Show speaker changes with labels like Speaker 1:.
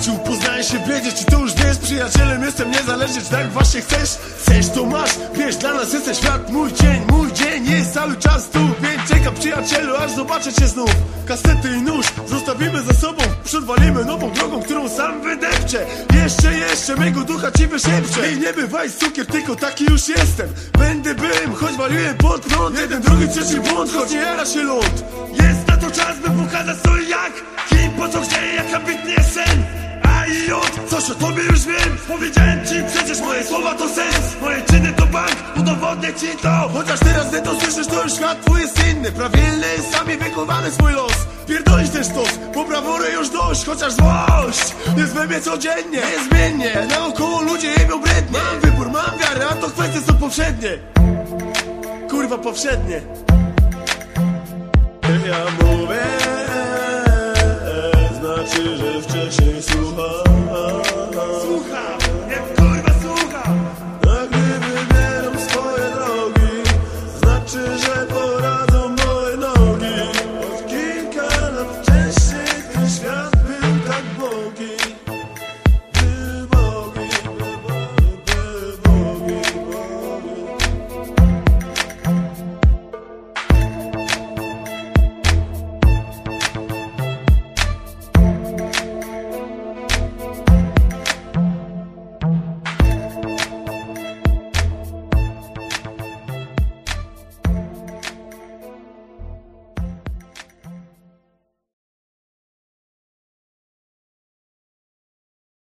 Speaker 1: przyjaciół Poznaję się biedzie, czy to już wiesz Przyjacielem jestem niezależnie, czy tak właśnie chcesz? Chcesz to masz, wiesz, dla nas jest ten świat Mój dzień, mój dzień jest cały czas tu Więc czekam przyjacielu, aż zobaczę cię znów. Kasety i nóż zostawimy za sobą Przedwalimy nową drogą, którą sam wydepczę Jeszcze, jeszcze mego ducha ci wyszepczę. I nie bywaj cukier, tylko taki już jestem. Będę bym, choć waliłem pod prąd Jeden, drugi, trzeci błąd, choć nie jara się ląd. Jest na to czas, by pokazać co jak coś o tobie już wiem. Powiedziałem ci przecież moje słowa to sens. Moje czyny to bank, udowodnię ci to. Chociaż teraz nie to słyszysz, to już świat twój jest inny. Prawilny, sami wykonany swój los. Pierdolić ten stos, bo brawury już dość Chociaż złość jest we mnie codziennie Niezmiennie, naokoło ludzie jemią brednie Mam wybór, mam wiarę, a to kwestie są powszednie. Kurwa powszednie. Ja